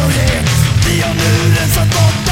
ensamhet Vi har nu rensat bort